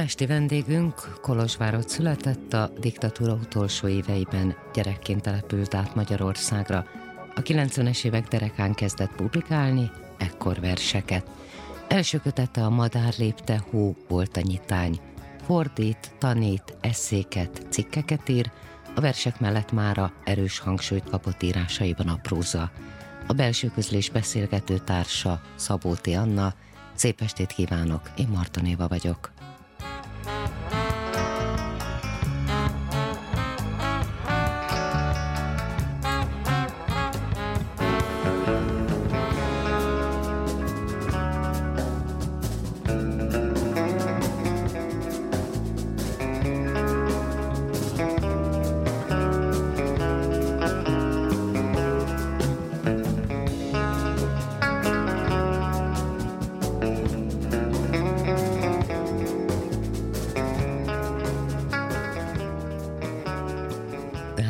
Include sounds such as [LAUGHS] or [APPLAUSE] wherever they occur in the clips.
Ma esti vendégünk Kolozsvárot született, a diktatúra utolsó éveiben gyerekként települt át Magyarországra. A 90-es évek derekán kezdett publikálni, ekkor verseket. Első kötete a Madár lépte, hó volt a nyitány. Fordít, tanít, eszéket, cikkeket ír, a versek mellett mára erős hangsúlyt kapott írásaiban a próza. A belső közlés beszélgető társa Szabóti Anna, Szép estét kívánok, én Marta Néva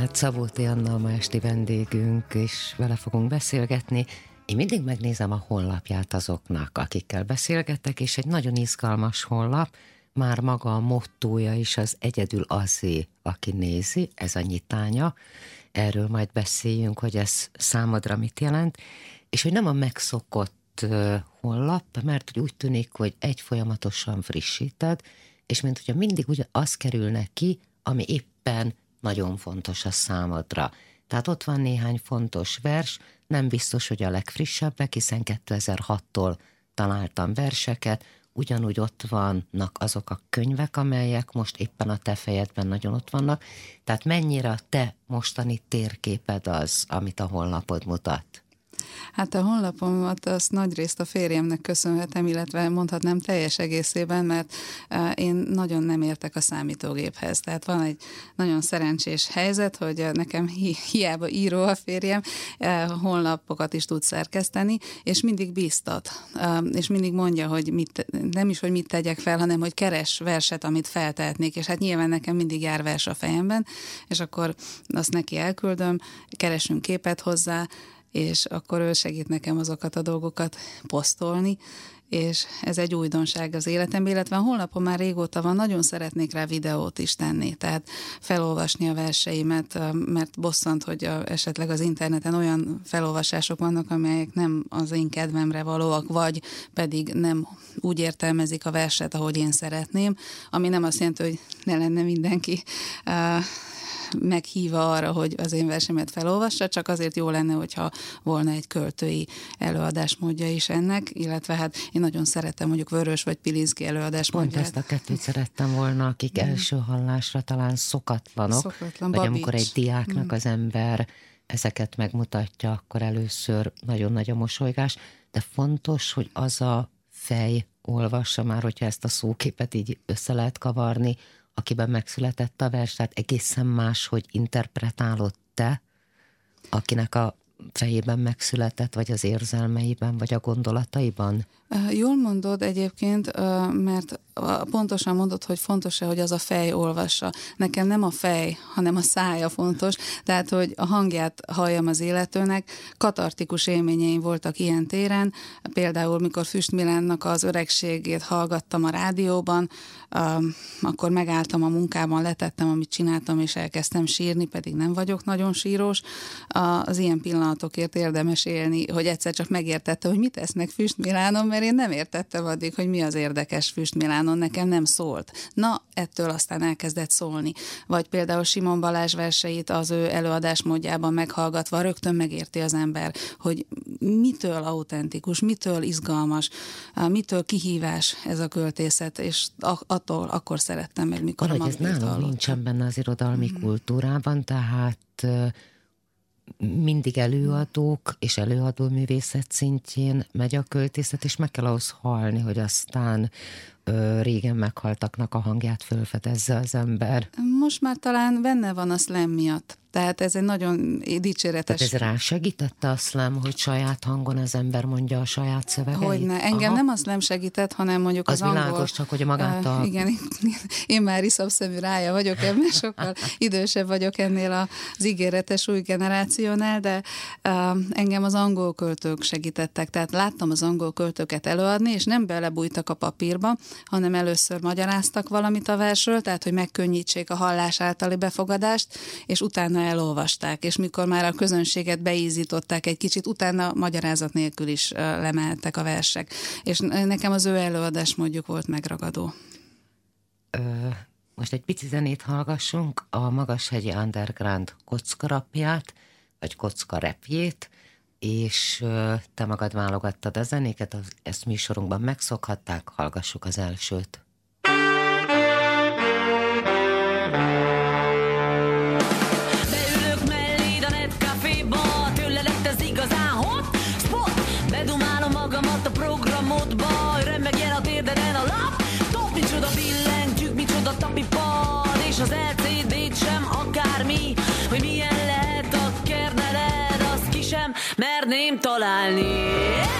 vagyok. Szabóti Anna ma esti vendégünk, és vele fogunk beszélgetni. Én mindig megnézem a honlapját azoknak, akikkel beszélgetek, és egy nagyon izgalmas honlap, már maga a mottója is az egyedül azé, aki nézi, ez a nyitánya. Erről majd beszéljünk, hogy ez számodra mit jelent, és hogy nem a megszokott honlap, mert úgy tűnik, hogy egy folyamatosan frissíted, és mint hogyha mindig ugye az kerülne ki, ami éppen nagyon fontos a számodra. Tehát ott van néhány fontos vers, nem biztos, hogy a legfrissebbek, hiszen 2006-tól találtam verseket, ugyanúgy ott vannak azok a könyvek, amelyek most éppen a te fejedben nagyon ott vannak. Tehát mennyire a te mostani térképed az, amit a honlapod mutat? Hát a honlapomat azt nagy részt a férjemnek köszönhetem, illetve mondhatnám teljes egészében, mert e, én nagyon nem értek a számítógéphez. Tehát van egy nagyon szerencsés helyzet, hogy nekem hi- hiába író a férjem, e, honlapokat is tud szerkeszteni, és mindig bíztat, e, és mindig mondja, hogy mit, nem is, hogy mit tegyek fel, hanem hogy keres verset, amit feltehetnék, és hát nyilván nekem mindig jár vers a fejemben, és akkor azt neki elküldöm, keresünk képet hozzá, és akkor ő segít nekem azokat a dolgokat posztolni, és ez egy újdonság az életemben, illetve a honlapon már régóta van, nagyon szeretnék rá videót is tenni, tehát felolvasni a verseimet, mert bosszant, hogy a, esetleg az interneten olyan felolvasások vannak, amelyek nem az én kedvemre valóak, vagy pedig nem úgy értelmezik a verset, ahogy én szeretném, ami nem azt jelenti, hogy ne lenne mindenki meghívva arra, hogy az én versemet felolvassa, csak azért jó lenne, hogyha volna egy költői előadásmódja is ennek, illetve hát én nagyon szeretem mondjuk Vörös vagy Pilinszki előadásmódját. Pont ezt a kettőt szerettem volna, akik mm. első hallásra talán szokatlanok, Szokatlan, vagy Babics. amikor egy diáknak mm. az ember ezeket megmutatja, akkor először nagyon nagy a mosolygás, de fontos, hogy az a fej olvassa már, hogyha ezt a szóképet így össze lehet kavarni, akiben megszületett a vers, tehát egészen más, hogy interpretálod te, akinek a fejében megszületett, vagy az érzelmeiben, vagy a gondolataiban? Jól mondod egyébként, mert pontosan mondod, hogy fontos-e, hogy az a fej olvassa. Nekem nem a fej, hanem a szája fontos, tehát, hogy a hangját halljam az életőnek. Katartikus élményeim voltak ilyen téren, például mikor Füst Milánnak az öregségét hallgattam a rádióban, akkor megálltam a munkában, letettem, amit csináltam, és elkezdtem sírni, pedig nem vagyok nagyon sírós. Az ilyen pillanatokért érdemes élni, hogy egyszer csak megértette, hogy mit esznek Füst Milánon, mert én nem értettem addig, hogy mi az érdekes Füst Milánon, nekem nem szólt. Na, ettől aztán elkezdett szólni. Vagy például Simon Balázs verseit az ő előadásmódjában meghallgatva rögtön megérti az ember, hogy mitől autentikus, mitől izgalmas, mitől kihívás ez a költészet, és attól akkor szerettem meg, mikor Valahogy a ez nálunk nincsen benne az irodalmi mm. kultúrában, tehát mindig előadók és előadó művészet szintjén megy a költészet, és meg kell ahhoz halni, hogy aztán régen meghaltaknak a hangját fölfedezze az ember. Most már talán benne van a slam miatt. Tehát ez egy nagyon dicséretes... Tehát ez rá segítette a szlám, hogy saját hangon az ember mondja a saját szövegeit? Hogyne. Engem Aha. nem a szlám segített, hanem mondjuk az, az világos, angol... csak hogy magát a... Uh, igen, én már iszapszemű rája vagyok ebben, sokkal idősebb vagyok ennél az ígéretes új generációnál, de uh, engem az angol költők segítettek. Tehát láttam az angol költőket előadni, és nem belebújtak a papírba, hanem először magyaráztak valamit a versről, tehát hogy megkönnyítsék a hallás általi befogadást, és utána elolvasták, és mikor már a közönséget beízították egy kicsit, utána magyarázat nélkül is lemeltek a versek. És nekem az ő előadás mondjuk volt megragadó. Ö, most egy pici zenét hallgassunk, a Magashegyi Underground kockarapját, vagy kocka repjét, és te magad válogattad a zenéket, ezt műsorunkban megszokhatták, hallgassuk az elsőt. Merném találni.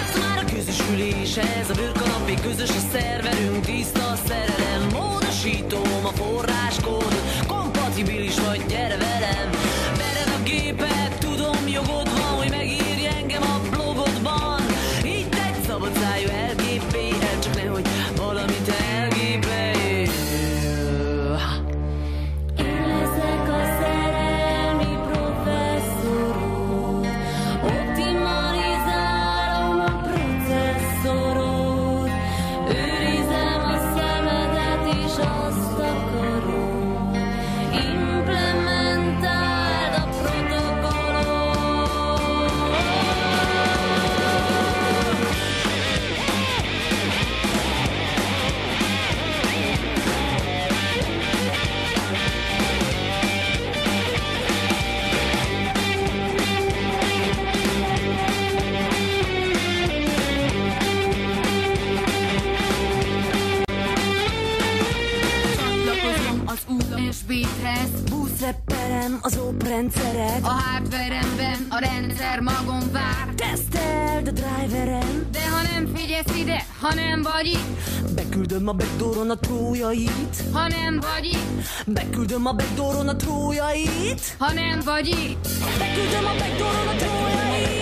Ez már a közösülés, ez a bőrkanapi közös a szerverünk Tiszta a szerelem, módosítom a forráskód Kompatibilis vagy, gyere Buszrepperem az oprendszeret A hardveremben a rendszer magon vár. Teszteld a driverem. De ha nem figyelsz ide, ha nem vagy itt. Beküldöm a backdooron a trójait. Ha nem vagy itt. Beküldöm a backdooron a trójait. Ha nem vagy itt. Beküldöm a backdooron a trójait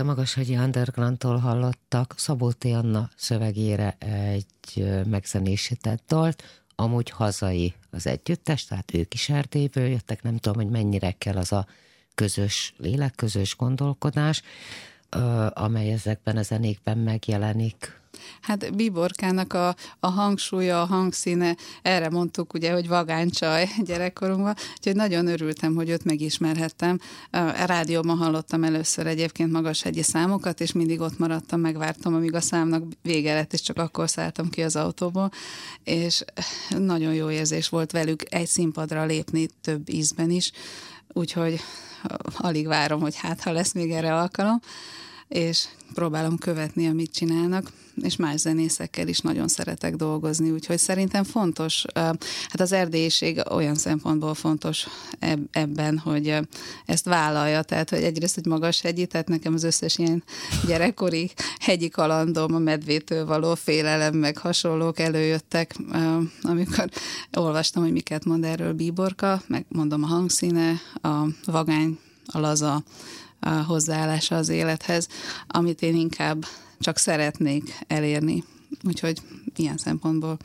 a Magashegyi Undergroundtól hallottak Szabó T. Anna szövegére egy megzenésített dalt, amúgy hazai az együttes, tehát ők is Erdélyből jöttek, nem tudom, hogy mennyire kell az a közös lélek, közös gondolkodás, amely ezekben a zenékben megjelenik. Hát Biborkának a, a hangsúlya, a hangszíne, erre mondtuk ugye, hogy vagánycsaj gyerekkorunkban, úgyhogy nagyon örültem, hogy őt megismerhettem. A rádióban hallottam először egyébként magas hegyi számokat, és mindig ott maradtam, megvártam, amíg a számnak vége lett, és csak akkor szálltam ki az autóból, és nagyon jó érzés volt velük egy színpadra lépni több ízben is, úgyhogy alig várom, hogy hát ha lesz még erre alkalom és próbálom követni, amit csinálnak, és más zenészekkel is nagyon szeretek dolgozni, úgyhogy szerintem fontos, hát az erdélyiség olyan szempontból fontos ebben, hogy ezt vállalja, tehát hogy egyrészt egy magas hegyi, tehát nekem az összes ilyen gyerekkori hegyi kalandom, a medvétől való félelem, meg hasonlók előjöttek, amikor olvastam, hogy miket mond erről Bíborka, meg mondom a hangszíne, a vagány, a laza, a hozzáállása az élethez, amit én inkább csak szeretnék elérni. Úgyhogy ilyen szempontból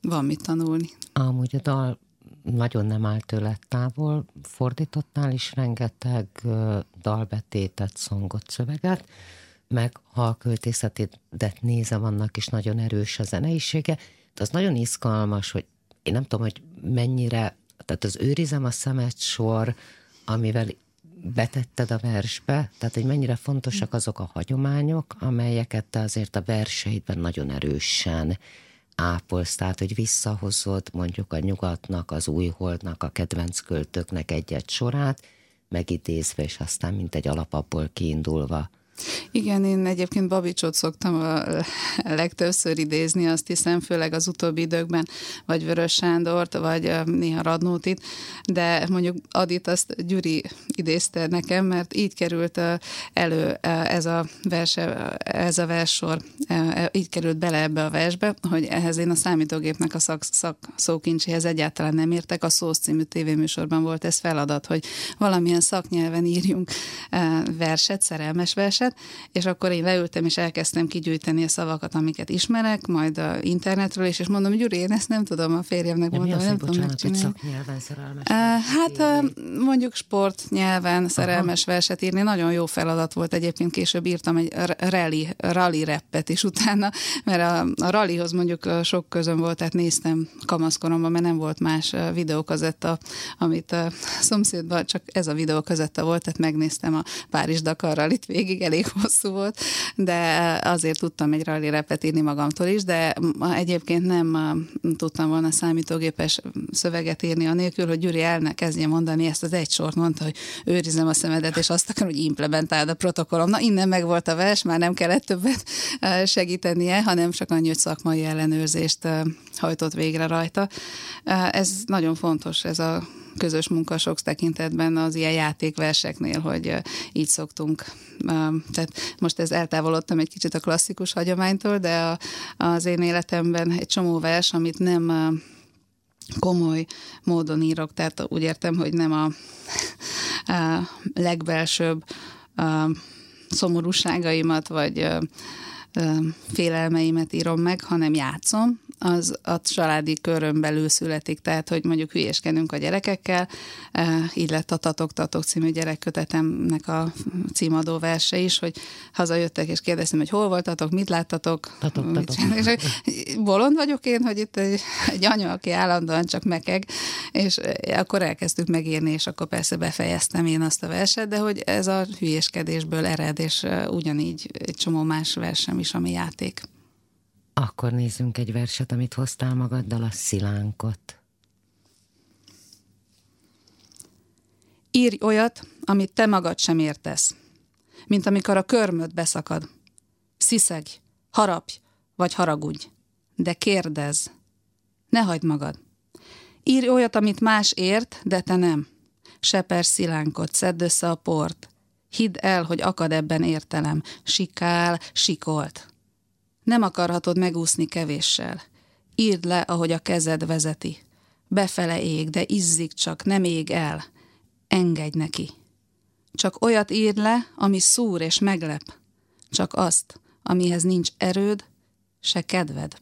van mit tanulni. Amúgy a dal nagyon nem áll tőle távol, fordítottál is rengeteg dalbetétet, szongot, szöveget, meg ha a költészetet nézem, annak is nagyon erős a zeneisége, de az nagyon izgalmas, hogy én nem tudom, hogy mennyire, tehát az őrizem a szemet sor, amivel betetted a versbe, tehát hogy mennyire fontosak azok a hagyományok, amelyeket te azért a verseidben nagyon erősen ápolsz, tehát hogy visszahozod mondjuk a nyugatnak, az újholdnak, a kedvenc költöknek egy-egy sorát, megidézve, és aztán mint egy alapapból kiindulva igen, én egyébként Babicsot szoktam a [LAUGHS] legtöbbször idézni, azt hiszem, főleg az utóbbi időkben, vagy Vörös Sándort, vagy néha Radnótit, de mondjuk Adit azt Gyuri idézte nekem, mert így került elő ez a, verse, ez a verssor, így került bele ebbe a versbe, hogy ehhez én a számítógépnek a szak, szak szókincséhez egyáltalán nem értek. A Szósz című tévéműsorban volt ez feladat, hogy valamilyen szaknyelven írjunk verset, szerelmes verset, szöveget, és akkor én leültem, és elkezdtem kigyűjteni a szavakat, amiket ismerek, majd a internetről is, és mondom, Gyuri, én ezt nem tudom a férjemnek mondani, nem tudom megcsinálni. szerelmes Hát mondjuk sport nyelven szerelmes Aha. verset írni, nagyon jó feladat volt egyébként, később írtam egy rally, rally reppet is utána, mert a, a rallyhoz mondjuk sok közön volt, tehát néztem kamaszkoromban, mert nem volt más videókazetta, amit a szomszédban csak ez a videókazetta volt, tehát megnéztem a Párizs-Dakar rallit végig, elég hosszú volt, de azért tudtam egy rally repet írni magamtól is, de egyébként nem tudtam volna számítógépes szöveget írni, anélkül, hogy Gyuri el ne kezdje mondani ezt az egy sort, mondta, hogy őrizem a szemedet, és azt akarom, hogy implementáld a protokollom. Na, innen meg volt a vers, már nem kellett többet segítenie, hanem csak annyi, hogy szakmai ellenőrzést hajtott végre rajta. Ez nagyon fontos, ez a közös munka tekintetben az ilyen játékverseknél, hogy így szoktunk. Tehát most ez eltávolodtam egy kicsit a klasszikus hagyománytól, de a, az én életemben egy csomó vers, amit nem komoly módon írok, tehát úgy értem, hogy nem a, a legbelsőbb a szomorúságaimat, vagy félelmeimet írom meg, hanem játszom, az a családi körön belül születik, tehát hogy mondjuk hülyéskedünk a gyerekekkel, így lett a Tatok Tatok című gyerekkötetemnek a címadó verse is, hogy hazajöttek és kérdeztem, hogy hol voltatok, mit láttatok. Tatok, tatok. És bolond vagyok én, hogy itt egy, egy anya, aki állandóan csak mekeg, és akkor elkezdtük megírni, és akkor persze befejeztem én azt a verset, de hogy ez a hülyéskedésből ered, és ugyanígy egy csomó más versem is, ami játék. Akkor nézzünk egy verset, amit hoztál magaddal, a szilánkot. Írj olyat, amit te magad sem értesz, mint amikor a körmöd beszakad. Sziszegj, harapj, vagy haragudj, de kérdez. Ne hagyd magad. Írj olyat, amit más ért, de te nem. Seper szilánkot, szedd össze a port. Hidd el, hogy akad ebben értelem. Sikál, sikolt. Nem akarhatod megúszni kevéssel. Írd le, ahogy a kezed vezeti. Befele ég, de izzik csak, nem ég el. Engedj neki. Csak olyat írd le, ami szúr és meglep. Csak azt, amihez nincs erőd, se kedved.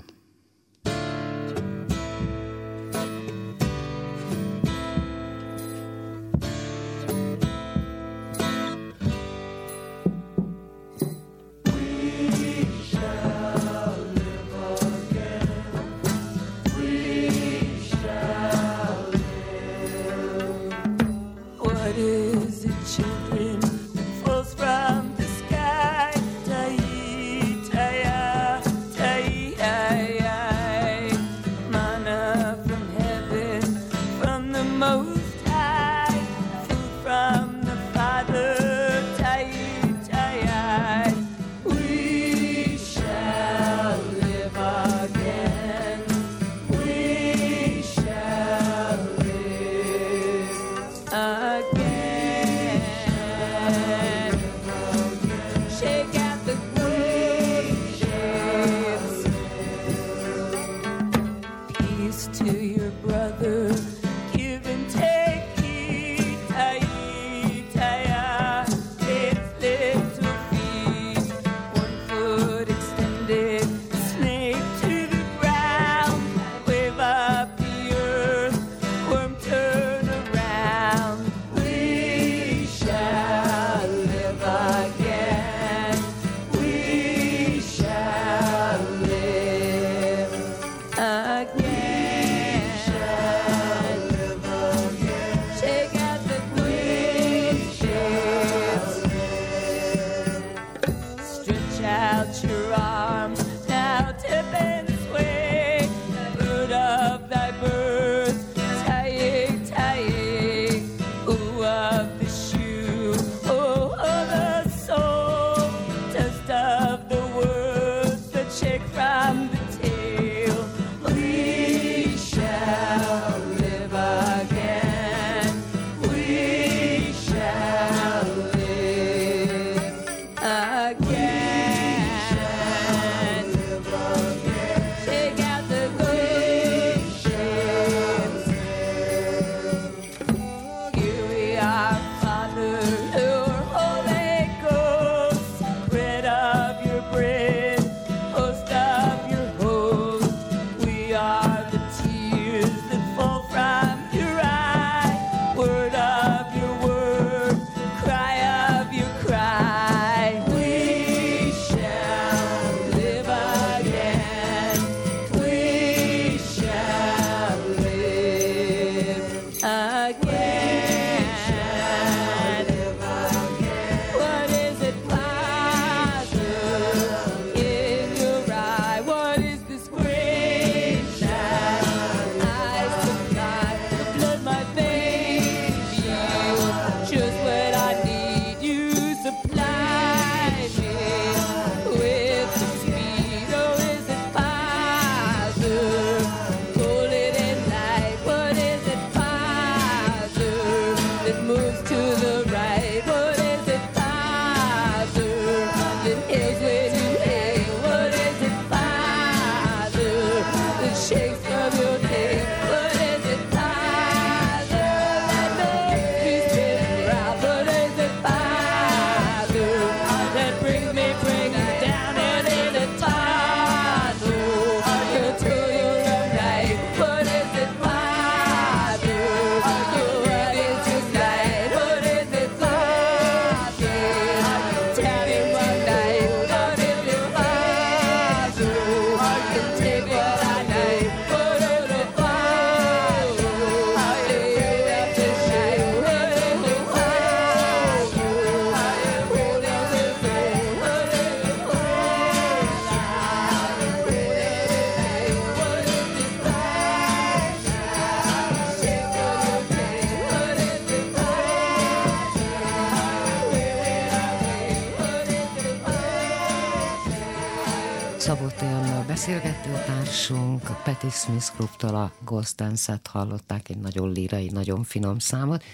Patti Smith Grouptól a Ghost Dance-et hallották, egy nagyon lírai, nagyon finom számot.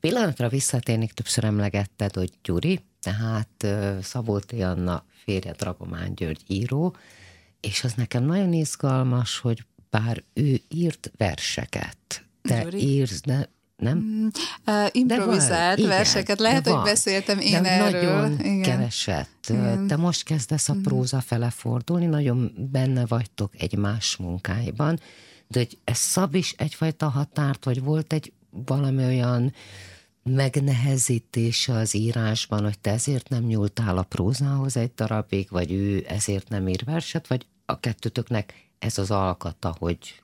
Pillanatra visszatérnék, többször emlegetted, hogy Gyuri, tehát Szabó Anna férje Dragomán György író, és az nekem nagyon izgalmas, hogy bár ő írt verseket, te Gyuri? írsz, de nem? Uh, improvizált van, verseket. igen, Lehet, hogy van. beszéltem én de erről. nagyon igen. keveset. Igen. Te most kezdesz a próza fele fordulni, nagyon benne vagytok egymás munkáiban, de hogy ez szab is egyfajta határt, vagy volt egy valami olyan megnehezítése az írásban, hogy te ezért nem nyúltál a prózához egy darabig, vagy ő ezért nem ír verset, vagy a kettőtöknek ez az alkata, hogy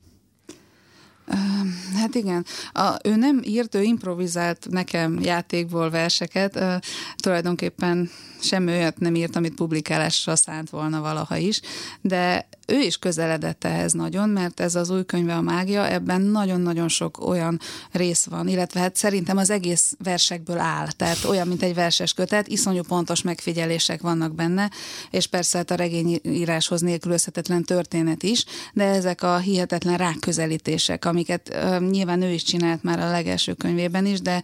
Hát igen, a, ő nem írt, ő improvizált nekem játékból verseket, uh, tulajdonképpen semmi olyat nem írt, amit publikálásra szánt volna valaha is, de ő is közeledett ehhez nagyon, mert ez az új könyve a mágia, ebben nagyon-nagyon sok olyan rész van, illetve hát szerintem az egész versekből áll, tehát olyan, mint egy verses kötet, iszonyú pontos megfigyelések vannak benne, és persze hát a regényíráshoz nélkülözhetetlen történet is, de ezek a hihetetlen ráközelítések, amiket nyilván ő is csinált már a legelső könyvében is, de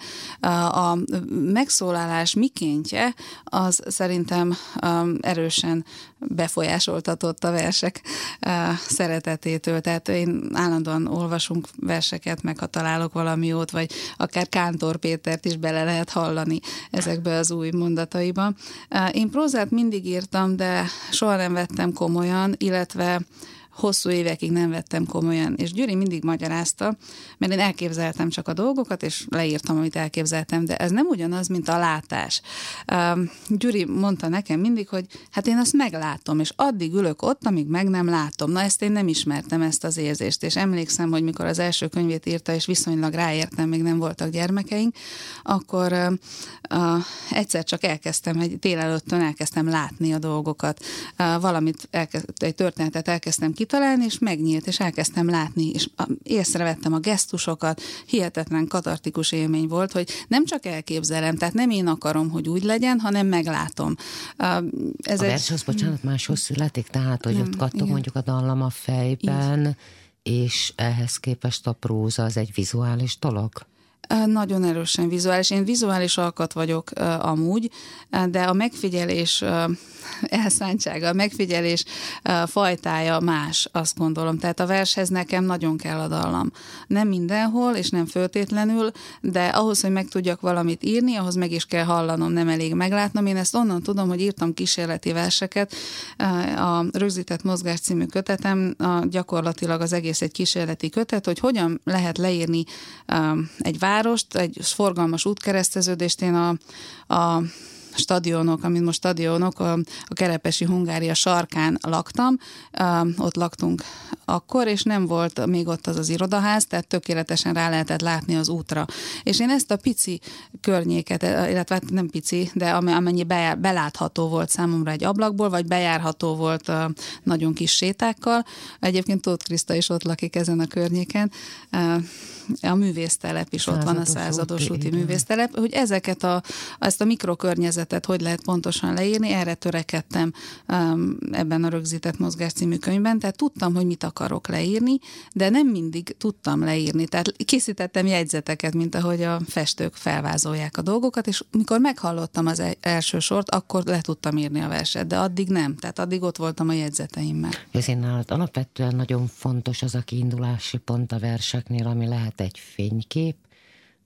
a megszólalás mikéntje, az szerintem erősen befolyásoltatott a versek szeretetétől. Tehát én állandóan olvasunk verseket, meg ha találok valami jót, vagy akár Kántor Pétert is bele lehet hallani ezekbe az új mondataiba. Én prózát mindig írtam, de soha nem vettem komolyan, illetve hosszú évekig nem vettem komolyan, és Gyuri mindig magyarázta, mert én elképzeltem csak a dolgokat, és leírtam, amit elképzeltem, de ez nem ugyanaz, mint a látás. Gyuri mondta nekem mindig, hogy hát én azt meglátom, és addig ülök ott, amíg meg nem látom. Na ezt én nem ismertem, ezt az érzést, és emlékszem, hogy mikor az első könyvét írta, és viszonylag ráértem, még nem voltak gyermekeink, akkor egyszer csak elkezdtem, egy délelőttön elkezdtem látni a dolgokat. Valamit, elkezd, egy történetet elkezdtem kitalálni, és megnyílt, és elkezdtem látni, és észrevettem a gesztusokat, hihetetlen katartikus élmény volt, hogy nem csak elképzelem, tehát nem én akarom, hogy úgy legyen, hanem meglátom. Ez A egy, vers az, bocsánat, máshoz születik, tehát, hogy ott kattog igen. mondjuk a dallam a fejben, és ehhez képest a próza az egy vizuális dolog? Nagyon erősen vizuális. Én vizuális alkat vagyok ö, amúgy, de a megfigyelés ö, [LAUGHS] elszántsága, a megfigyelés ö, fajtája más, azt gondolom. Tehát a vershez nekem nagyon kell a dallam. Nem mindenhol, és nem föltétlenül, de ahhoz, hogy meg tudjak valamit írni, ahhoz meg is kell hallanom, nem elég meglátnom. Én ezt onnan tudom, hogy írtam kísérleti verseket. A Rögzített Mozgás című kötetem a, gyakorlatilag az egész egy kísérleti kötet, hogy hogyan lehet leírni egy várost, egy forgalmas útkereszteződést. Én a, a stadionok, amit most stadionok, a, a Kerepesi Hungária sarkán laktam, ott laktunk akkor, és nem volt még ott az az irodaház, tehát tökéletesen rá lehetett látni az útra. És én ezt a pici környéket, illetve hát nem pici, de am- amennyi bejár, belátható volt számomra egy ablakból, vagy bejárható volt nagyon kis sétákkal. Egyébként Tóth Kriszta is ott lakik ezen a környéken. A művésztelep is ott van, a Százados százados úti, úti művésztelep, hogy ezeket a, ezt a mikrokörnyezetet hogy lehet pontosan leírni, erre törekedtem um, ebben a Rögzített Mozgás című könyvben, tehát tudtam, hogy mit akarok leírni, de nem mindig tudtam leírni, tehát készítettem jegyzeteket, mint ahogy a festők felvázolják a dolgokat, és mikor meghallottam az e- első sort, akkor le tudtam írni a verset, de addig nem, tehát addig ott voltam a jegyzeteimmel. Ezért nálad alapvetően nagyon fontos az a kiindulási pont a verseknél, ami lehet egy fénykép,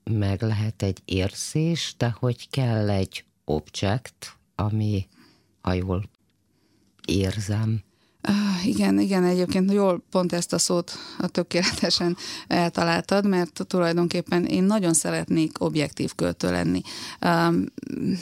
meg lehet egy érzés, de hogy kell egy objekt, ami, ha jól érzem, Ah, Igen, igen, egyébként jól pont ezt a szót a tökéletesen eltaláltad, mert tulajdonképpen én nagyon szeretnék objektív költő lenni. Um,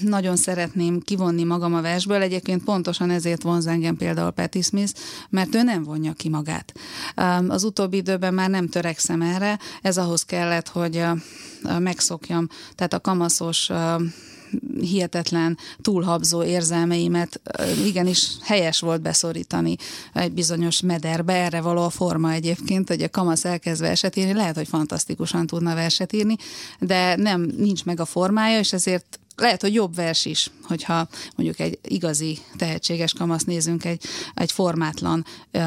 nagyon szeretném kivonni magam a versből, egyébként pontosan ezért vonz engem például Patti Smith, mert ő nem vonja ki magát. Um, az utóbbi időben már nem törekszem erre, ez ahhoz kellett, hogy uh, megszokjam, tehát a kamaszos uh, hihetetlen túlhabzó érzelmeimet igenis helyes volt beszorítani egy bizonyos mederbe, erre való a forma egyébként, hogy a kamasz elkezd verset írni, lehet, hogy fantasztikusan tudna verset írni, de nem, nincs meg a formája, és ezért lehet, hogy jobb vers is, hogyha mondjuk egy igazi tehetséges kamasz nézünk egy, egy formátlan ö,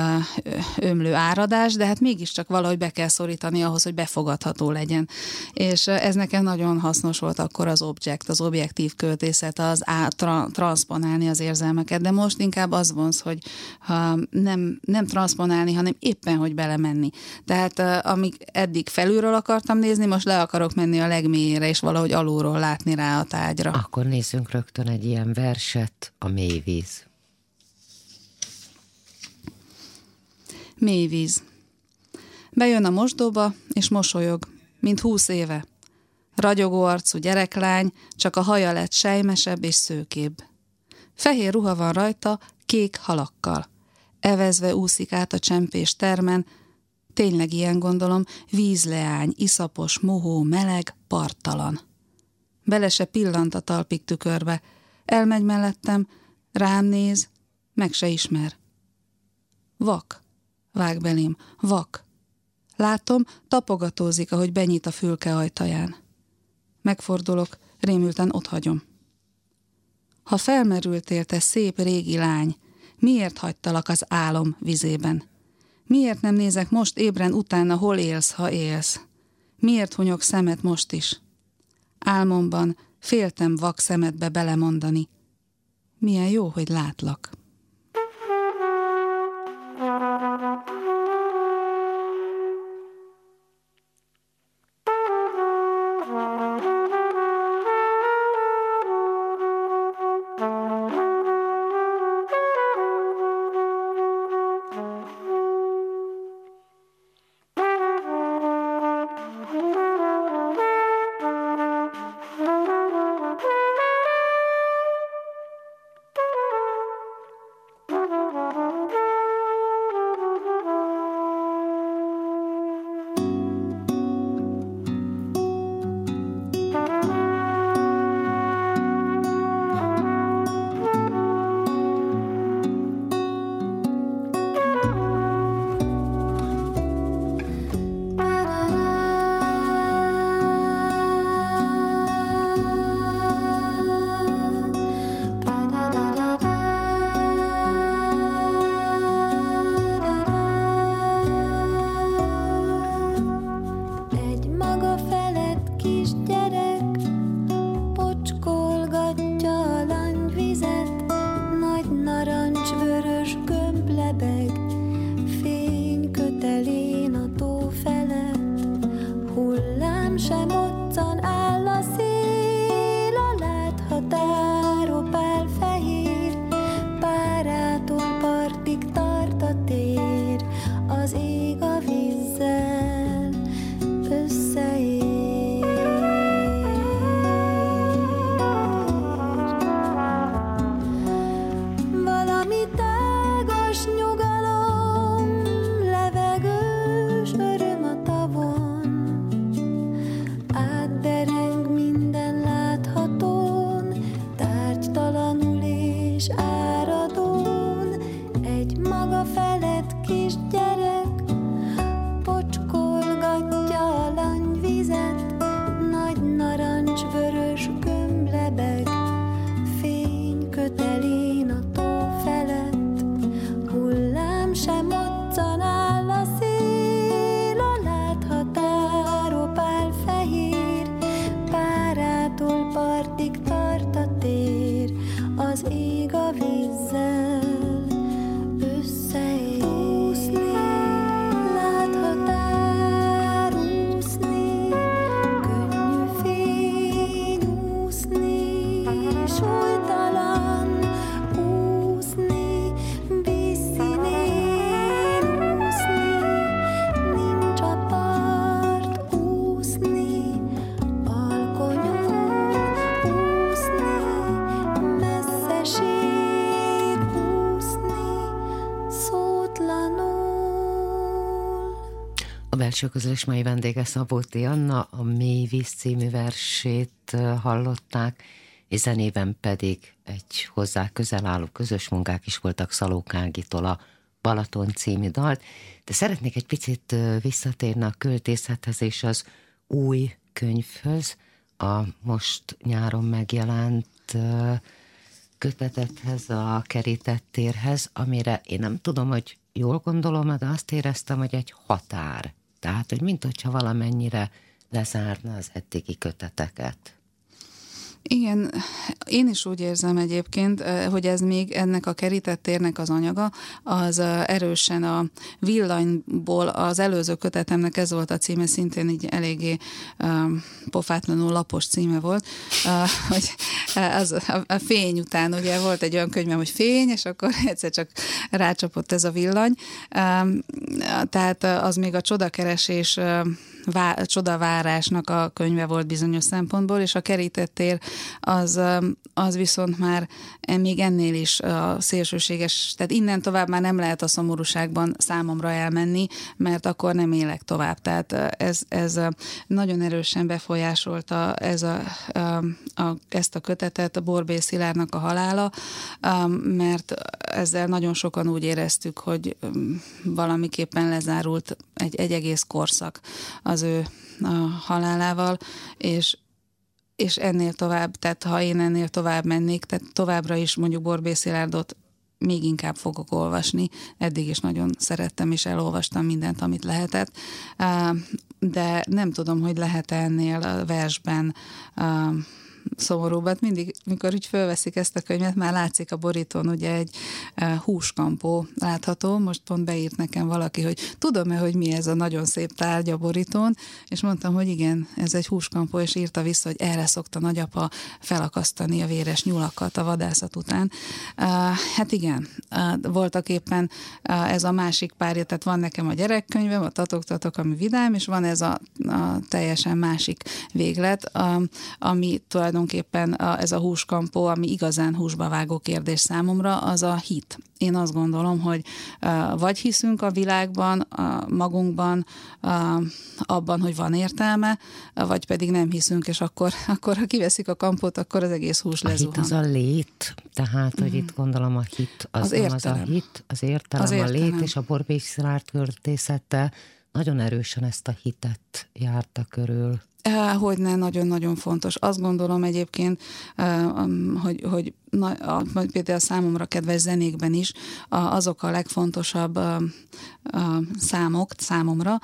ömlő áradás, de hát mégiscsak valahogy be kell szorítani ahhoz, hogy befogadható legyen. És ez nekem nagyon hasznos volt akkor az objekt, az objektív költészet, az á, tra, transponálni az érzelmeket, de most inkább az vonz, hogy ha nem, nem transponálni, hanem éppen, hogy belemenni. Tehát amíg eddig felülről akartam nézni, most le akarok menni a legmélyére, és valahogy alulról látni rá a tárgy ágyra. Akkor nézzünk rögtön egy ilyen verset, a mélyvíz. Mélyvíz. Bejön a mosdóba, és mosolyog, mint húsz éve. Ragyogó arcú gyereklány, csak a haja lett sejmesebb és szőkébb. Fehér ruha van rajta, kék halakkal. Evezve úszik át a csempés termen, tényleg ilyen gondolom, vízleány, iszapos, mohó, meleg, partalan. Bele se pillant a talpig tükörbe. Elmegy mellettem, rám néz, meg se ismer. Vak, vág belém, vak. Látom, tapogatózik, ahogy benyit a fülke ajtaján. Megfordulok, rémülten hagyom. Ha felmerültél, te szép régi lány, miért hagytalak az álom vizében? Miért nem nézek most ébren utána, hol élsz, ha élsz? Miért hunyok szemet most is? Álmomban féltem vak szemedbe belemondani. Milyen jó, hogy látlak. Belső közös mai vendége Szabóti Anna, a Mély víz című versét hallották, és zenében pedig egy hozzá közel álló közös munkák is voltak Szalókágitól a Balaton című dalt, de szeretnék egy picit visszatérni a költészethez és az új könyvhöz, a most nyáron megjelent kötetethez, a kerített térhez, amire én nem tudom, hogy jól gondolom, de azt éreztem, hogy egy határ. Tehát, hogy mint hogyha valamennyire lezárna az eddigi köteteket. Igen, én is úgy érzem egyébként, hogy ez még ennek a kerített térnek az anyaga, az erősen a villanyból az előző kötetemnek ez volt a címe, szintén így eléggé um, pofátlanul lapos címe volt, uh, [LAUGHS] hogy az a, a fény után ugye volt egy olyan könyvem, hogy fény, és akkor [LAUGHS] egyszer csak rácsapott ez a villany. Um, tehát az még a csodakeresés vá- csodavárásnak a könyve volt bizonyos szempontból, és a kerített tér az, az viszont már még ennél is a szélsőséges, tehát innen tovább már nem lehet a szomorúságban számomra elmenni, mert akkor nem élek tovább. Tehát ez, ez nagyon erősen befolyásolta ez a, a, a, ezt a kötetet, a Borbé Szilárnak a halála, mert ezzel nagyon sokan úgy éreztük, hogy valamiképpen lezárult egy, egy egész korszak az ő a halálával, és és ennél tovább, tehát ha én ennél tovább mennék, tehát továbbra is mondjuk Borbé Szilárdot még inkább fogok olvasni. Eddig is nagyon szerettem, és elolvastam mindent, amit lehetett. De nem tudom, hogy lehet ennél a versben szomorúbbat. Mindig, mikor úgy fölveszik ezt a könyvet, már látszik a borítón ugye egy uh, húskampó látható. Most pont beírt nekem valaki, hogy tudom-e, hogy mi ez a nagyon szép tárgy a borítón, és mondtam, hogy igen, ez egy húskampó, és írta vissza, hogy erre szokta nagyapa felakasztani a véres nyulakat a vadászat után. Uh, hát igen, uh, voltak éppen ez a másik párja, tehát van nekem a gyerekkönyvem, a tatok-tatok, ami vidám, és van ez a, a teljesen másik véglet, ami tulajdonképpen tulajdonképpen a, ez a húskampó, ami igazán húsba vágó kérdés számomra, az a hit. Én azt gondolom, hogy vagy hiszünk a világban, magunkban, abban, hogy van értelme, vagy pedig nem hiszünk, és akkor, [LAUGHS] akkor ha kiveszik a kampót, akkor az egész hús lezuhan. A hit az a lét, tehát, hogy mm. itt gondolom a hit, az, az, értelem. az a hit, az értelem, az értelem. a lét, és a Borbély Szilárd költészete nagyon erősen ezt a hitet járta körül. Hogy ne, nagyon-nagyon fontos. Azt gondolom egyébként, hogy, hogy na, például számomra kedves zenékben is azok a legfontosabb számok számomra,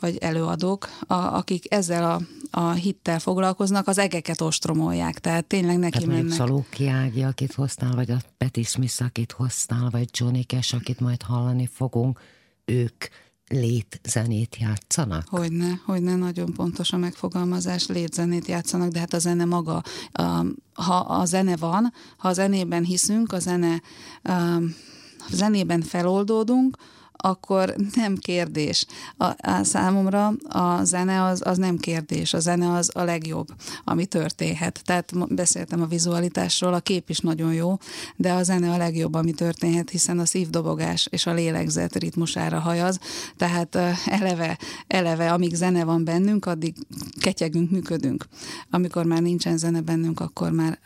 vagy előadók, akik ezzel a, a hittel foglalkoznak, az egeket ostromolják. Tehát tényleg neki Tehát mennek. Szalóki Ági, akit hoztál, vagy a Patti Smith, akit hoztál, vagy Johnny Cash, akit majd hallani fogunk, ők létzenét játszanak? Hogyne, hogyne, nagyon pontos a megfogalmazás, létzenét játszanak, de hát a zene maga, ha a zene van, ha a zenében hiszünk, a zene, a zenében feloldódunk, akkor nem kérdés. A, a számomra a zene az, az nem kérdés, a zene az a legjobb, ami történhet. Tehát beszéltem a vizualitásról, a kép is nagyon jó, de a zene a legjobb, ami történhet, hiszen a szívdobogás és a lélegzet ritmusára hajaz, tehát eleve, eleve, amíg zene van bennünk, addig ketyegünk, működünk. Amikor már nincsen zene bennünk, akkor már,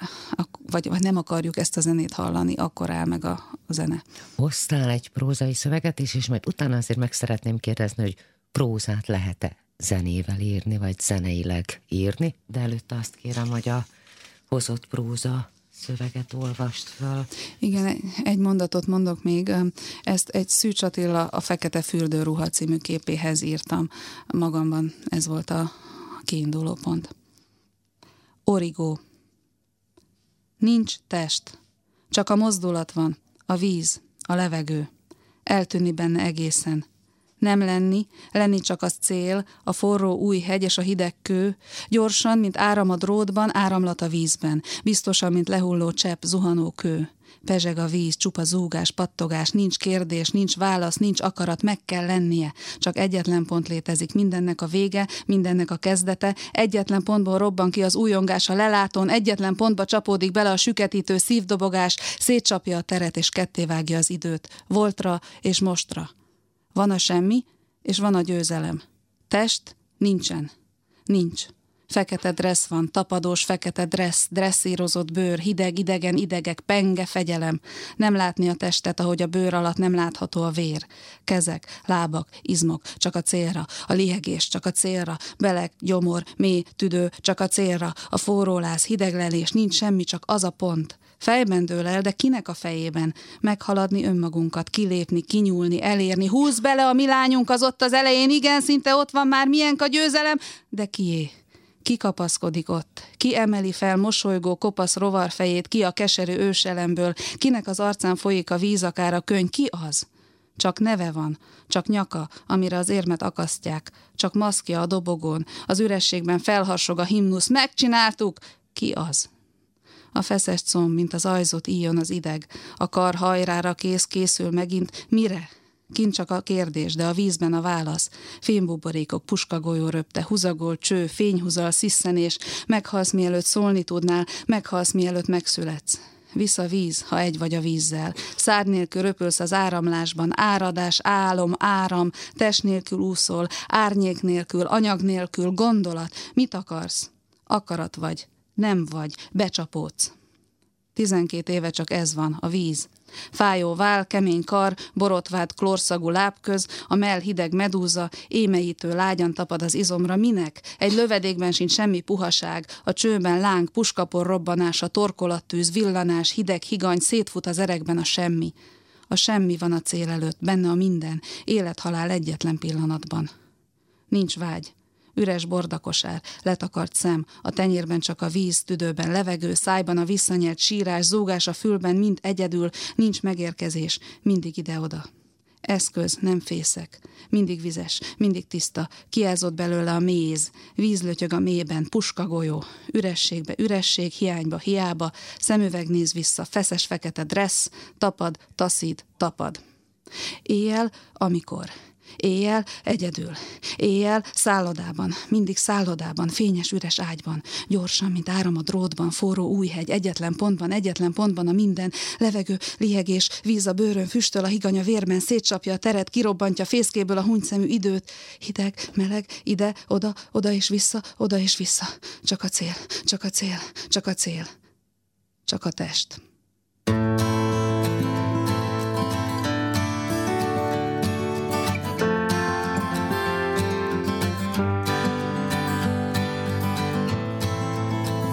vagy, vagy nem akarjuk ezt a zenét hallani, akkor áll meg a, a zene. Hoztál egy prózai szöveget is, és majd utána azért meg szeretném kérdezni, hogy prózát lehet-e zenével írni, vagy zeneileg írni, de előtte azt kérem, hogy a hozott próza szöveget olvast föl. Igen, egy mondatot mondok még. Ezt egy Szűcs Attila a Fekete Fürdőruha című képéhez írtam magamban. Ez volt a kiinduló pont. Origó. Nincs test. Csak a mozdulat van, a víz, a levegő eltűnni benne egészen. Nem lenni, lenni csak az cél, a forró új hegy és a hideg kő, gyorsan, mint áram a drótban, áramlat a vízben, biztosan, mint lehulló csepp, zuhanó kő. Pezseg a víz, csupa zúgás, pattogás, nincs kérdés, nincs válasz, nincs akarat, meg kell lennie. Csak egyetlen pont létezik, mindennek a vége, mindennek a kezdete, egyetlen pontból robban ki az újongás a lelátón, egyetlen pontba csapódik bele a süketítő szívdobogás, szétcsapja a teret és kettévágja az időt, voltra és mostra. Van a semmi, és van a győzelem. Test nincsen. Nincs. Fekete dressz van, tapadós fekete dressz, dresszírozott bőr, hideg, idegen, idegek, penge, fegyelem. Nem látni a testet, ahogy a bőr alatt nem látható a vér. Kezek, lábak, izmok, csak a célra. A lihegés, csak a célra. Beleg, gyomor, mély, tüdő, csak a célra. A forróláz, hideglelés, nincs semmi, csak az a pont. Fejben dől el, de kinek a fejében? Meghaladni önmagunkat, kilépni, kinyúlni, elérni. Húz bele a mi lányunk az ott az elején, igen, szinte ott van már milyen a győzelem, de kié? Ki kapaszkodik ott? Ki emeli fel mosolygó, kopasz rovarfejét, ki a keserű őselemből? Kinek az arcán folyik a víz, akár a könyv? Ki az? Csak neve van, csak nyaka, amire az érmet akasztják, csak maszkja a dobogón, az ürességben felharsog a himnusz. Megcsináltuk! Ki az? A feszes comb, mint az ajzott íjon az ideg. A kar hajrára kész, készül megint. Mire? Kint csak a kérdés, de a vízben a válasz. Fémbuborékok, puskagolyó röpte, huzagol, cső, fényhuzal, sziszenés. Meghalsz, mielőtt szólni tudnál, meghalsz, mielőtt megszületsz. Vissza víz, ha egy vagy a vízzel. Szár nélkül röpölsz az áramlásban, áradás, álom, áram, test nélkül úszol, árnyék nélkül, anyag nélkül, gondolat. Mit akarsz? Akarat vagy, nem vagy, becsapódsz. Tizenkét éve csak ez van, a víz. Fájó vál, kemény kar, borotvált klórszagú lábköz, a mell hideg medúza, émeítő lágyan tapad az izomra. Minek? Egy lövedékben sincs semmi puhaság, a csőben láng, puskapor robbanás, a torkolattűz, villanás, hideg higany, szétfut az erekben a semmi. A semmi van a cél előtt, benne a minden, élethalál egyetlen pillanatban. Nincs vágy, Üres bordakosár, letakart szem, a tenyérben csak a víz, tüdőben levegő, szájban a visszanyert sírás, zúgás a fülben, mind egyedül, nincs megérkezés, mindig ide-oda. Eszköz, nem fészek. Mindig vizes, mindig tiszta. Kiázott belőle a méz. Vízlötyög a mélyben, puskagolyó. Ürességbe, üresség, hiányba, hiába. Szemüveg néz vissza, feszes fekete dressz. Tapad, taszít, tapad. Éjjel, amikor. Éjjel egyedül. Éjjel szállodában, mindig szállodában, fényes üres ágyban. Gyorsan, mint áram a drótban, forró új hegy, egyetlen pontban, egyetlen pontban a minden. Levegő, lihegés, víz a bőrön, füstöl a higanya vérben, szétcsapja a teret, kirobbantja fészkéből a hunyszemű időt. Hideg, meleg, ide, oda, oda és vissza, oda és vissza. Csak a cél, csak a cél, csak a cél. Csak a test.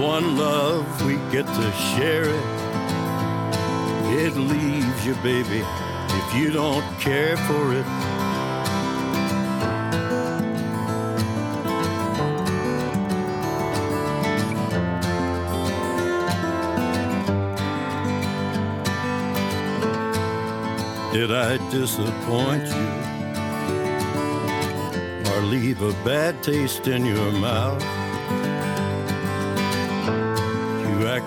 one love, we get to share it. It leaves you, baby, if you don't care for it. Did I disappoint you or leave a bad taste in your mouth?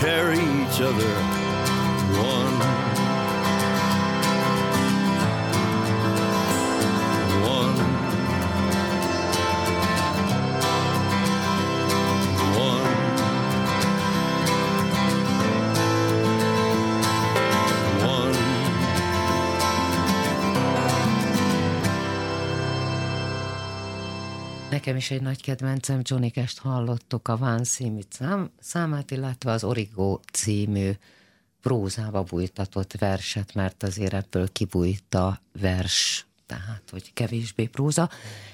carry each other. Nekem is egy nagy kedvencem, Johnny Cash-t hallottuk a Van című szám, számát, illetve az Origo című prózába bújtatott verset, mert azért ebből kibújt a vers, tehát, hogy kevésbé próza.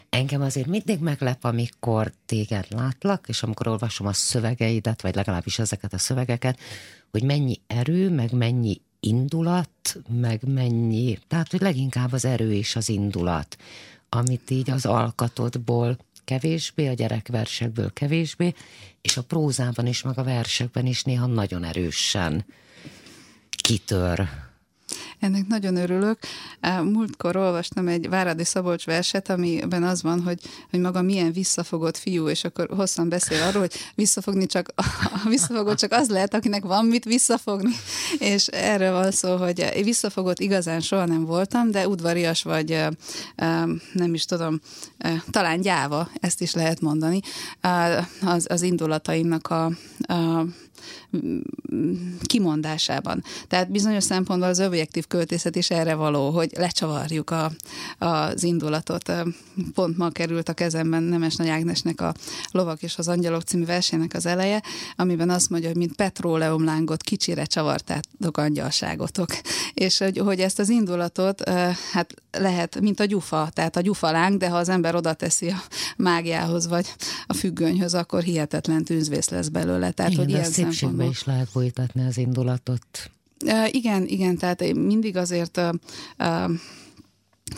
Engem azért mindig meglep, amikor téged látlak, és amikor olvasom a szövegeidet, vagy legalábbis ezeket a szövegeket, hogy mennyi erő, meg mennyi indulat, meg mennyi, tehát, hogy leginkább az erő és az indulat, amit így az alkatodból kevésbé, a gyerekversekből kevésbé, és a prózában is, meg a versekben is néha nagyon erősen kitör. Ennek nagyon örülök. Múltkor olvastam egy Váradi Szabolcs verset, amiben az van, hogy, hogy maga milyen visszafogott fiú, és akkor hosszan beszél arról, hogy visszafogni csak, [LAUGHS] visszafogott csak az lehet, akinek van mit visszafogni. És erről van szó, hogy visszafogott igazán soha nem voltam, de udvarias vagy, nem is tudom, talán gyáva, ezt is lehet mondani, az, az indulataimnak a, a kimondásában. Tehát bizonyos szempontból az objektív költészet is erre való, hogy lecsavarjuk a, az indulatot. Pont ma került a kezemben Nemes Nagy Ágnesnek a Lovak és az Angyalok című versének az eleje, amiben azt mondja, hogy mint petróleumlángot kicsire csavartátok angyalságotok. [LAUGHS] És hogy, hogy ezt az indulatot hát lehet, mint a gyufa, tehát a gyufaláng, de ha az ember oda teszi a mágiához vagy a függönyhöz, akkor hihetetlen tűzvész lesz belőle. Tehát, Igen, hogy ilyen szépségbe szempontból... is lehet folytatni az indulatot. Igen, igen, tehát én mindig azért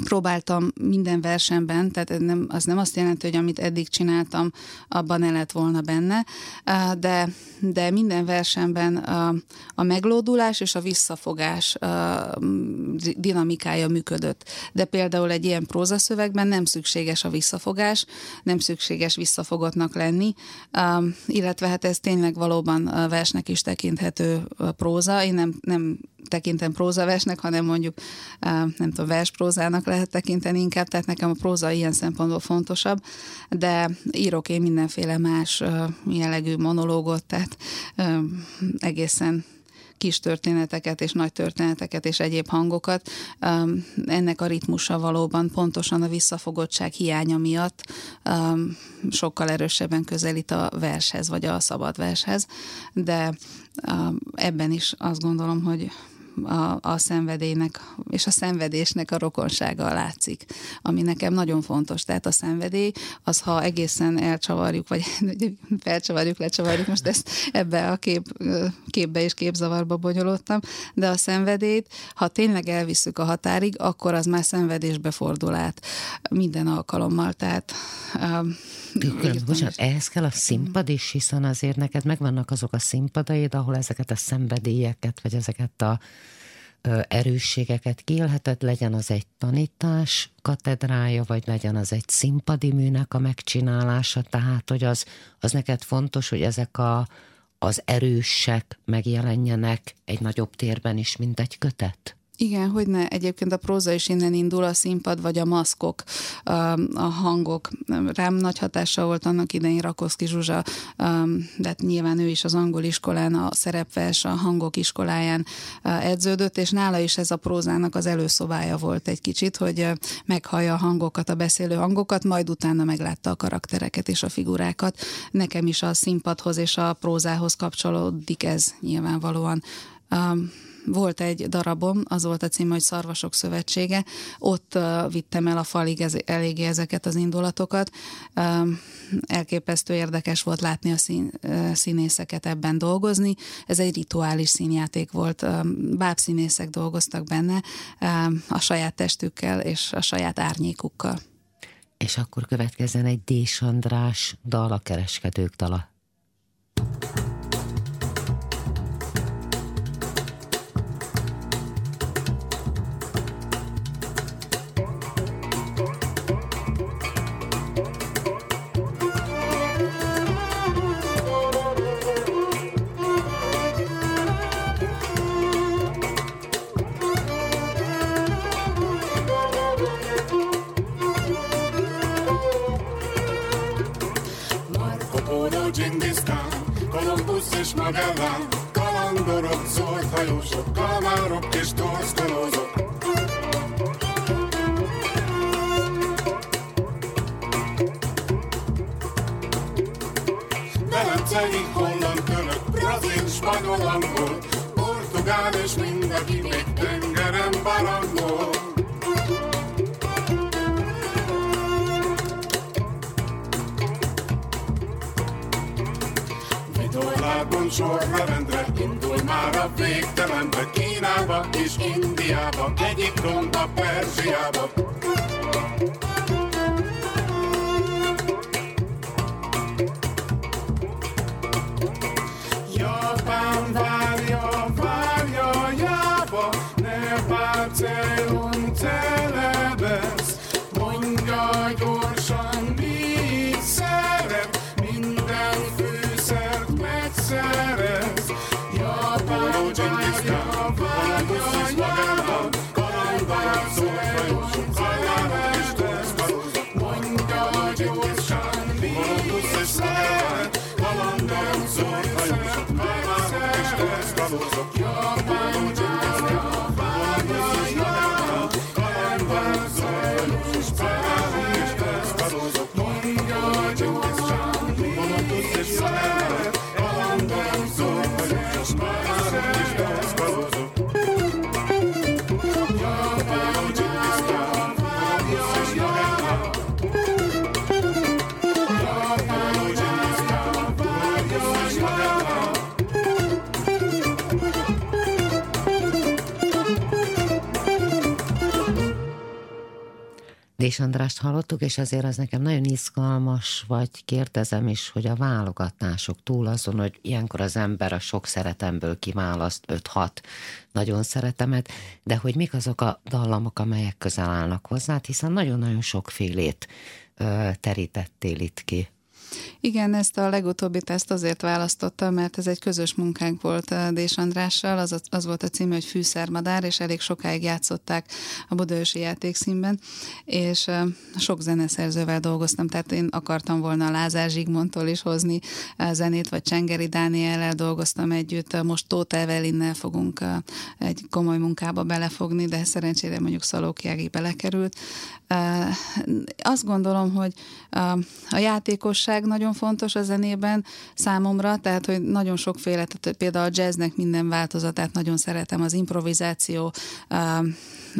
próbáltam minden versenben, tehát nem, az nem azt jelenti, hogy amit eddig csináltam, abban ne lett volna benne, de, de minden versenben uh, a meglódulás és a visszafogás uh, dinamikája működött. De például egy ilyen prózaszövegben nem szükséges a visszafogás, nem szükséges visszafogottnak lenni, illetve hát ez tényleg valóban a versnek is tekinthető próza. Én nem, nem tekintem prózaversnek, hanem mondjuk nem tudom, versprózának lehet tekinteni inkább, tehát nekem a próza ilyen szempontból fontosabb, de írok én mindenféle más jellegű monológot, tehát egészen kis történeteket és nagy történeteket és egyéb hangokat. Ennek a ritmusa valóban pontosan a visszafogottság hiánya miatt sokkal erősebben közelít a vershez, vagy a szabad vershez, de ebben is azt gondolom, hogy a, a szenvedélynek és a szenvedésnek a rokonsága látszik, ami nekem nagyon fontos. Tehát a szenvedély, az ha egészen elcsavarjuk, vagy [LAUGHS] felcsavarjuk, lecsavarjuk, most ezt ebbe a kép, képbe és képzavarba bonyolódtam, de a szenvedélyt, ha tényleg elviszük a határig, akkor az már szenvedésbe fordul át minden alkalommal. Tehát um, bocsánat, ehhez kell a színpad is, hiszen azért neked megvannak azok a színpadaid, ahol ezeket a szenvedélyeket, vagy ezeket a erősségeket kiélheted, legyen az egy tanítás katedrája, vagy legyen az egy színpadi műnek a megcsinálása, tehát hogy az, az neked fontos, hogy ezek a, az erősek megjelenjenek egy nagyobb térben is, mint egy kötet? Igen, hogy ne. Egyébként a próza is innen indul, a színpad vagy a maszkok, a, a hangok. Rám nagy hatással volt annak idején Rakoszki Zsuzsa, de hát nyilván ő is az angol iskolán, a szerepvers, a hangok iskoláján edződött, és nála is ez a prózának az előszobája volt egy kicsit, hogy meghallja a hangokat, a beszélő hangokat, majd utána meglátta a karaktereket és a figurákat. Nekem is a színpadhoz és a prózához kapcsolódik ez nyilvánvalóan. Um, volt egy darabom, az volt a cím, hogy Szarvasok Szövetsége, ott vittem el a falig ez, eléggé ezeket az indulatokat. Elképesztő érdekes volt látni a szín, színészeket ebben dolgozni. Ez egy rituális színjáték volt, bábszínészek dolgoztak benne a saját testükkel és a saját árnyékukkal. És akkor következzen egy Dés András dal, a kereskedők dala. Magellán, mindenki még tengeren barangol. világon sorrendre Indul már a végtelenbe Kínába és Indiába Egyiptomba, Perzsiába Dés Andrást hallottuk, és azért az nekem nagyon izgalmas, vagy kérdezem is, hogy a válogatások túl azon, hogy ilyenkor az ember a sok szeretemből kiválaszt 5-6 nagyon szeretemet, de hogy mik azok a dallamok, amelyek közel állnak hozzá, hiszen nagyon-nagyon sokfélét ö, terítettél itt ki. Igen, ezt a legutóbbit ezt azért választottam, mert ez egy közös munkánk volt a Dés Andrással, az, az volt a címe, hogy Fűszermadár, és elég sokáig játszották a Budaörsi játékszínben, és uh, sok zeneszerzővel dolgoztam, tehát én akartam volna a Lázár Zsigmondtól is hozni a zenét, vagy Csengeri Dániellel dolgoztam együtt, most Tóth Evelinnel fogunk egy komoly munkába belefogni, de szerencsére mondjuk Szalóki Ági belekerült. Azt gondolom, hogy a játékosság nagyon fontos a zenében számomra, tehát, hogy nagyon sokféle, tehát például a jazznek minden változatát nagyon szeretem, az improvizáció,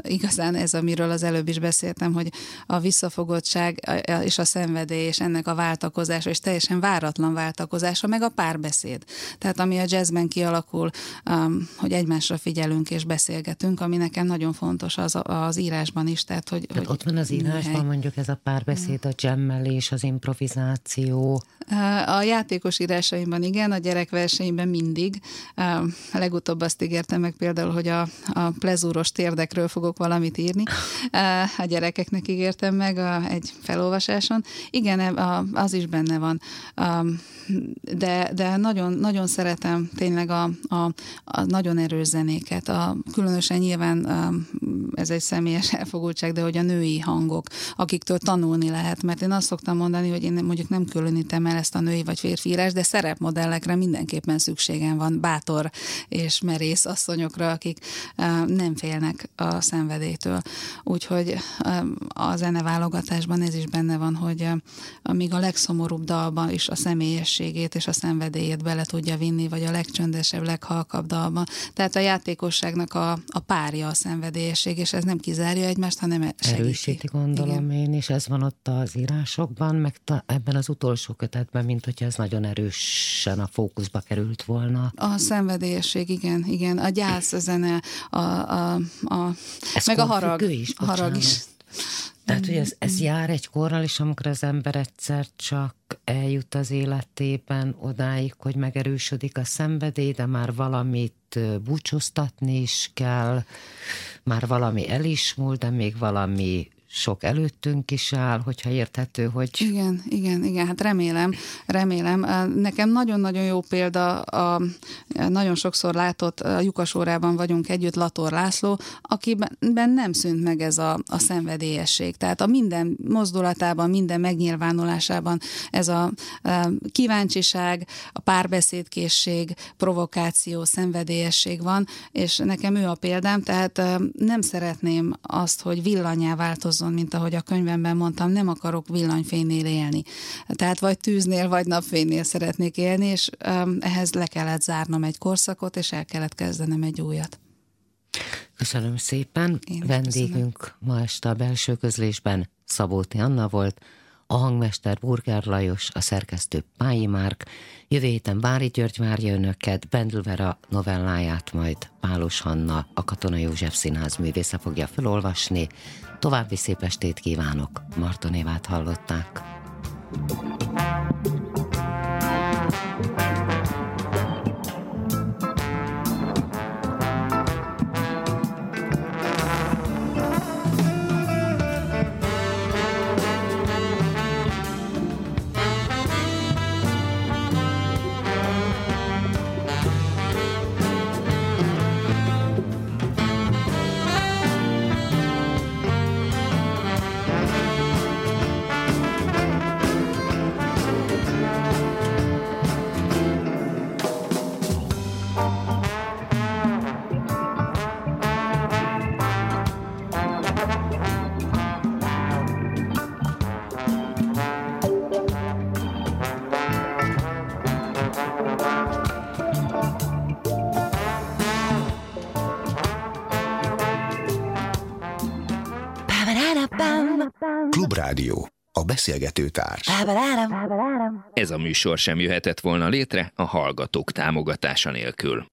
igazán ez, amiről az előbb is beszéltem, hogy a visszafogottság és a szenvedély és ennek a váltakozása, és teljesen váratlan váltakozása, meg a párbeszéd. Tehát ami a jazzben kialakul, um, hogy egymásra figyelünk és beszélgetünk, ami nekem nagyon fontos az, az írásban is. Tehát, hogy, Tehát hogy ott van az írásban műhely. mondjuk ez a párbeszéd, a jammelés, az improvizáció, akció? A játékos írásaimban igen, a gyerekversenyben mindig. A legutóbb azt ígértem meg például, hogy a, a plezúros térdekről fogok valamit írni. A gyerekeknek ígértem meg a, egy felolvasáson. Igen, az is benne van. De, de nagyon, nagyon szeretem tényleg a, a, a nagyon erős zenéket. A, különösen nyilván ez egy személyes [LAUGHS] elfogultság, de hogy a női hangok, akiktől tanulni lehet. Mert én azt szoktam mondani, hogy én mondjuk nem különítem el ezt a női vagy férfi írás, de szerepmodellekre mindenképpen szükségem van, bátor és merész asszonyokra, akik nem félnek a szenvedélytől. Úgyhogy a zeneválogatásban ez is benne van, hogy amíg a legszomorúbb dalban is a személyességét és a szenvedélyét bele tudja vinni, vagy a legcsöndesebb, leghalkabb dalban. Tehát a játékosságnak a, a párja a szenvedélyesség, és ez nem kizárja egymást, hanem segíti. Erősíti, gondolom Igen. én, és ez van ott az írásokban, meg ta, ebben az utolsó kötetben, mint hogyha ez nagyon erősen a fókuszba került volna. A szenvedélyesség, igen, igen. A gyász, a zene, a, a, a ez meg a harag. Is, a harag is. Tehát, hogy ez, ez jár egy korral is, amikor az ember egyszer csak eljut az életében odáig, hogy megerősödik a szenvedély, de már valamit búcsúztatni is kell, már valami el is múlt, de még valami sok előttünk is áll, hogyha érthető, hogy... Igen, igen, igen, hát remélem, remélem. Nekem nagyon-nagyon jó példa, a, nagyon sokszor látott, a Lyukas órában vagyunk együtt, Lator László, akiben nem szűnt meg ez a, a szenvedélyesség. Tehát a minden mozdulatában, minden megnyilvánulásában ez a, a kíváncsiság, a párbeszédkészség, provokáció, szenvedélyesség van, és nekem ő a példám, tehát nem szeretném azt, hogy villanyá változzon változzon, mint ahogy a könyvemben mondtam, nem akarok villanyfénynél élni. Tehát vagy tűznél, vagy napfénynél szeretnék élni, és um, ehhez le kellett zárnom egy korszakot, és el kellett kezdenem egy újat. Köszönöm szépen. Én Vendégünk köszönöm. ma este a belső közlésben Szabóti Anna volt, a hangmester Burger Lajos, a szerkesztő Pályi Márk. Jövő héten Bári György várja önöket, Bendel Vera novelláját majd Pálos Hanna, a Katona József Színház művésze fogja felolvasni. További szép estét kívánok, Marton Évát hallották. Klubrádió, a beszélgető társ. Ez a műsor sem jöhetett volna létre a hallgatók támogatása nélkül.